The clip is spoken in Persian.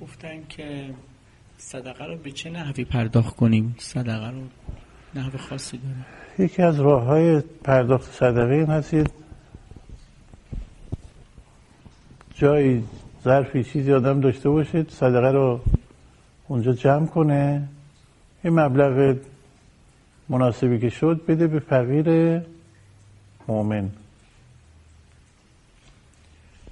گفتن که صدقه رو به چه نحوی پرداخت کنیم؟ صدقه رو نحو خاصی داره یکی از راه های پرداخت صدقه این هستید جایی ظرفی چیزی آدم داشته باشید صدقه رو اونجا جمع کنه این مبلغ مناسبی که شد بده به فقیر مؤمن.